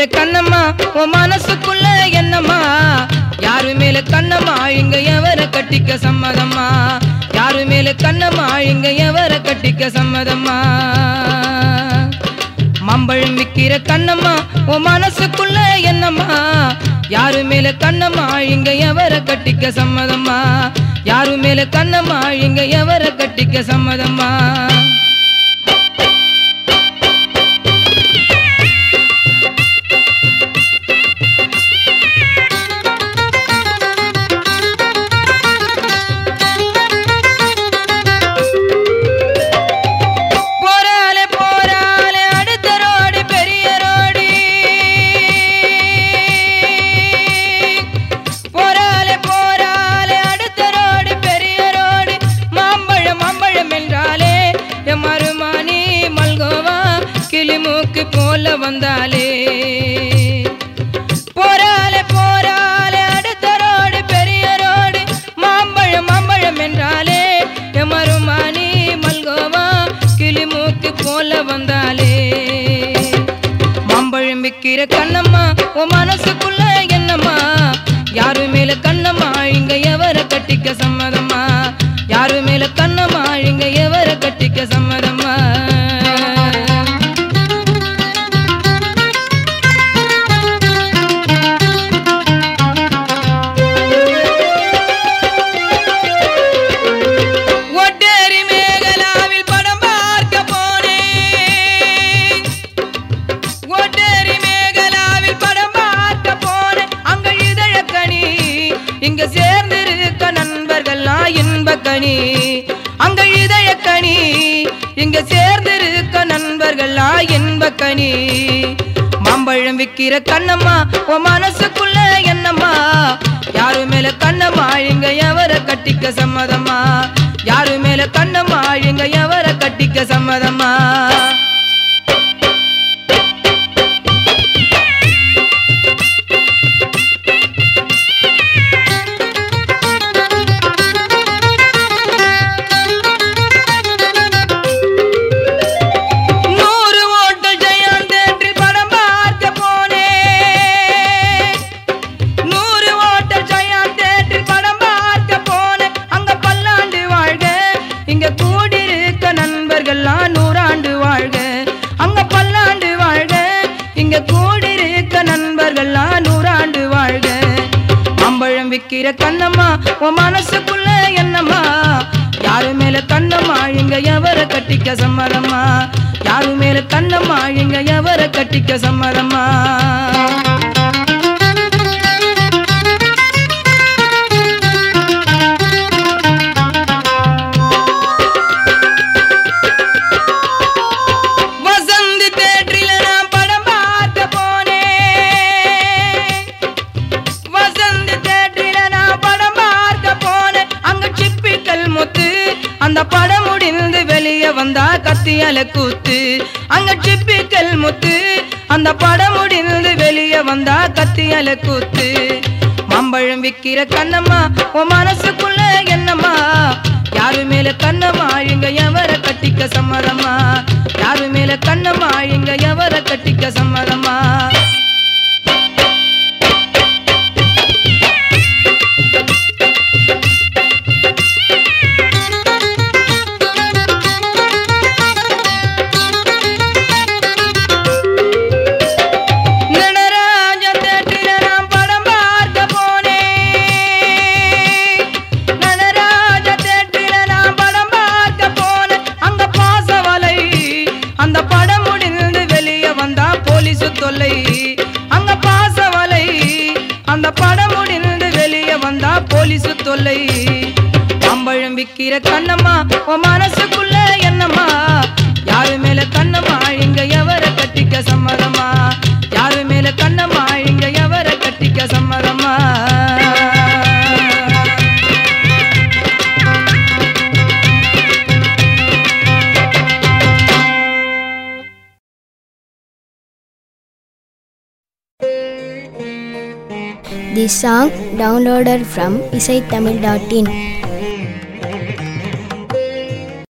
விக்கிற கண்ணம்மா உன் மனசுக்குள்ள என்னம்மா? யாரு மேல கண்ணம்மா? இங்க எவர கட்டிக்க சம்மதம்மா? யாரு மேல கண்ணம்மா? இங்க எவர கட்டிக்க சம்மதம்மா? மம்பழம் விக்கிற கண்ணம்மா உன் மனசுக்குள்ள என்னம்மா? யாரு மேல கண்ணம்மா? இங்க எவர கட்டிக்க சம்மதம்மா? யாரு மேல கண்ணம்மா? இங்க எவர கட்டிக்க சம்மதம்மா? வந்தாலே. போராலே போராலே அடுத்த ரோடு பெரிய ரோடு மாம்பழம் மாம்பழம் என்றாலே. எமருமானி மல்கோவா கிளிமூக்கு போல வந்தாலே. மாம்பழம் விற்கிற கண்ணம்மா உன் மனசுக்குள்ள என்னம்மா? யாரு மேல கண்ணம்மா இங்க எவரை கட்டிக்க சம்மதம்மா? யாரு மேல கண்ணம்மா இங்க எவரை கட்டிக்க சம்மதம் கனி அங்க இதழக்கணி இங்க சேர்ந்திருக்க நண்பர்கள்லாம் இன்பக்கனி மாம்பழம் விக்கிற கண்ணம்மா உன் மனசுக்குள்ள என்னம்மா? யாரு மேல கண்ணம்மா இங்க எவர கட்டிக்க சம்மதம்மா? யாரு மேல கண்ணம்மா இங்க எவர கட்டிக்க சம்மதம்மா? நண்பர்கள்லாம் நூறாண்டு வாழ்க. அங்க பல்லாண்டு வாழ்க. இங்க கூடியிருக்க நண்பர்கள்லாம் நூறாண்டு வாழ்க. மாம்பழம் விக்கிற கண்ணம்மா உன் மனசுக்குள்ள என்னம்மா? யாரு மேல கண்ணம்மா? இங்க எவர கட்டிக்க சம்மதம்மா? யாரு மேல கண்ணம்மா? இங்க எவர கட்டிக்க சம்மதம்மா? வந்தா அலக்கூத்து அங்க சிப்பிக்கல் முத்து. அந்த படம் முடிந்து வெளியே வந்தா கத்தி அலக்கூத்து மாம்பழம் விக்கிற கண்ணம்மா உன் மனசுக்குள்ள என்னம்மா? யாரு மேல கண்ணம்மா இங்க எவர கட்டிக்க சம்மதம்மா? யாரு மேல கண்ணம்மா இங்க எவர கட்டிக்க சம்மதம்மா? போலீசு தொல்லை. அம்பழம் விக்கிற கண்ணம்மா உன் மனசுக்குள்ள என்னம்மா? This song downloaded from isaitamil.in.